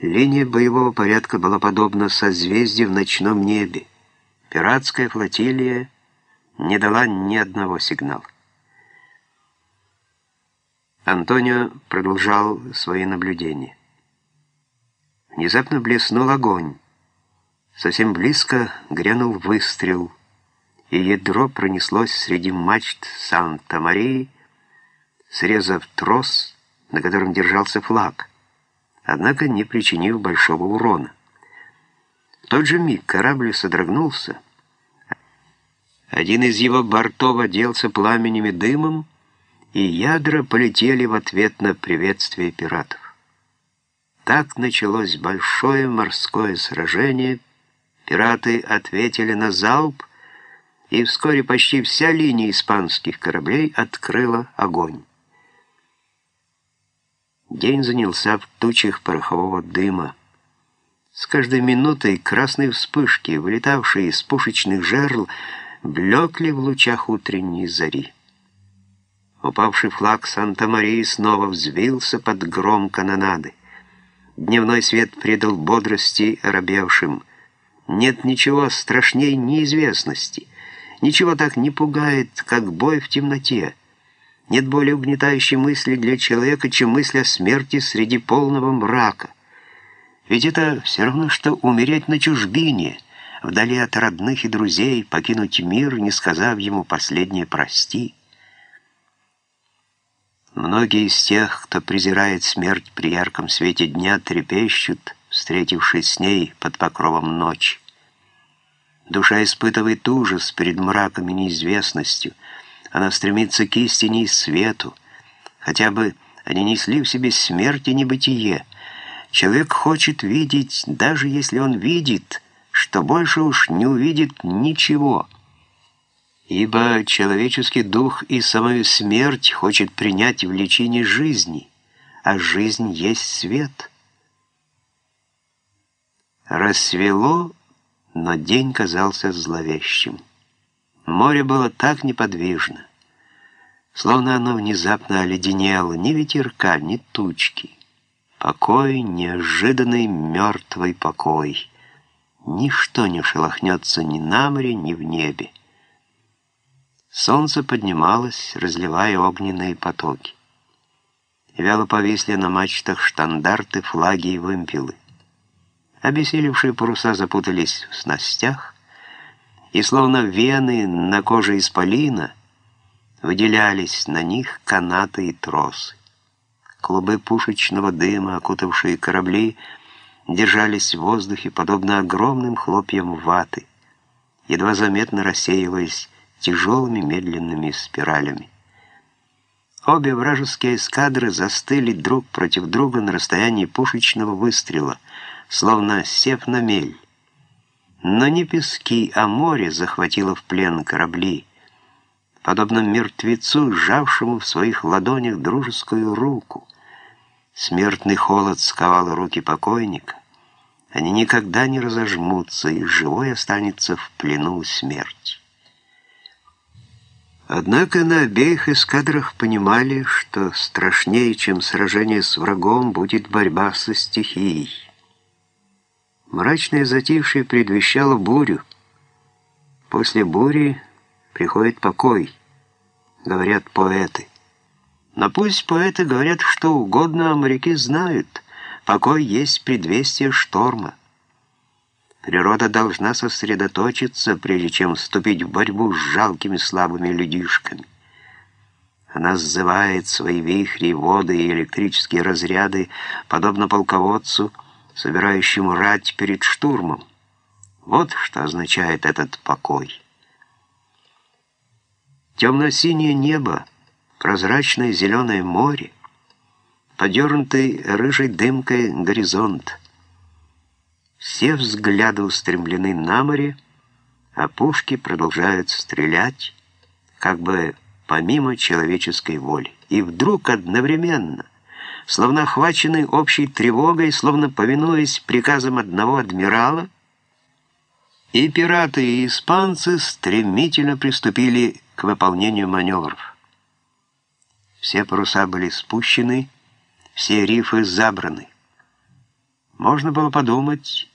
Линия боевого порядка была подобна созвездию в ночном небе. Пиратская флотилия не дала ни одного сигнала. Антонио продолжал свои наблюдения. Внезапно блеснул огонь. Совсем близко грянул выстрел, и ядро пронеслось среди мачт Санта-Марии, срезав трос, на котором держался флаг, однако не причинив большого урона. В тот же миг корабль содрогнулся, один из его бортов оделся пламенем и дымом, и ядра полетели в ответ на приветствие пиратов. Так началось большое морское сражение. Пираты ответили на залп, и вскоре почти вся линия испанских кораблей открыла огонь. День занялся в тучах порохового дыма. С каждой минутой красные вспышки, вылетавшие из пушечных жерл, блекли в лучах утренней зари. Упавший флаг Санта-Марии снова взвился под гром канонады. Дневной свет придал бодрости оробевшим. Нет ничего страшней неизвестности. Ничего так не пугает, как бой в темноте. Нет более угнетающей мысли для человека, чем мысль о смерти среди полного мрака. Ведь это все равно, что умереть на чужбине — вдали от родных и друзей, покинуть мир, не сказав ему последнее «прости». Многие из тех, кто презирает смерть при ярком свете дня, трепещут, встретившись с ней под покровом ночи. Душа испытывает ужас перед мраком и неизвестностью. Она стремится к истине и свету. Хотя бы они несли в себе смерть и небытие. Человек хочет видеть, даже если он видит – что больше уж не увидит ничего, ибо человеческий дух и самую смерть хочет принять в лечении жизни, а жизнь есть свет. Рассвело, но день казался зловещим. Море было так неподвижно, словно оно внезапно оледенело, ни ветерка, ни тучки. Покой, неожиданный мертвый покой — Ничто не шелохнется ни на море, ни в небе. Солнце поднималось, разливая огненные потоки. Вяло повисли на мачтах штандарты, флаги и вымпелы. Обессилевшие паруса запутались в снастях, и словно вены на коже исполина выделялись на них канаты и тросы. Клубы пушечного дыма, окутавшие корабли, держались в воздухе, подобно огромным хлопьям ваты, едва заметно рассеиваясь тяжелыми медленными спиралями. Обе вражеские эскадры застыли друг против друга на расстоянии пушечного выстрела, словно сев на мель. Но не пески, а море захватило в плен корабли, подобно мертвецу, сжавшему в своих ладонях дружескую руку. Смертный холод сковал руки покойника. Они никогда не разожмутся, и живой останется в плену смерть. Однако на обеих эскадрах понимали, что страшнее, чем сражение с врагом, будет борьба со стихией. Мрачное затишье предвещало бурю. После бури приходит покой, говорят поэты. Но пусть поэты говорят что угодно, а моряки знают — Покой есть предвестие шторма. Природа должна сосредоточиться, прежде чем вступить в борьбу с жалкими слабыми людишками. Она сзывает свои вихри, воды и электрические разряды, подобно полководцу, собирающему рать перед штурмом. Вот что означает этот покой. Темно-синее небо, прозрачное зеленое море, подернутый рыжей дымкой горизонт. Все взгляды устремлены на море, а пушки продолжают стрелять, как бы помимо человеческой воли. И вдруг одновременно, словно охваченный общей тревогой, словно повинуясь приказам одного адмирала, и пираты, и испанцы стремительно приступили к выполнению маневров. Все паруса были спущены, все рифы забраны. Можно было подумать,